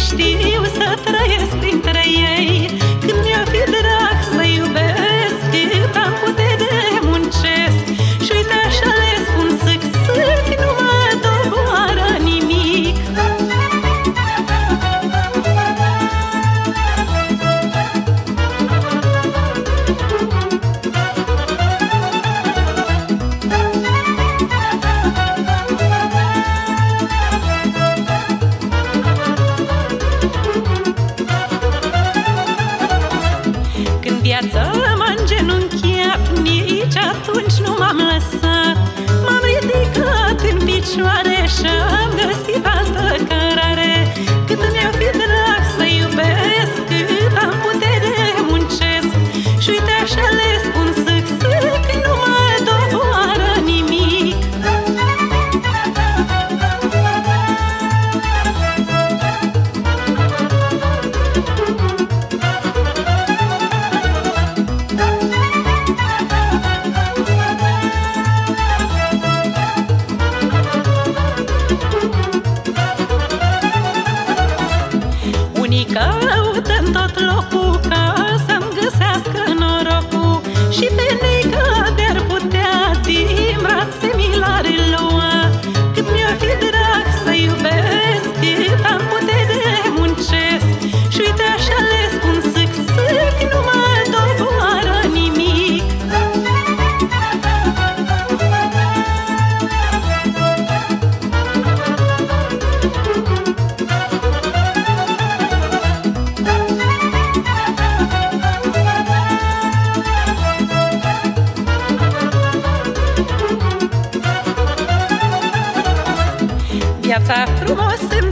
geçti that's us. Ca să-mi găsească norocul. Și pe Viața frumos îmi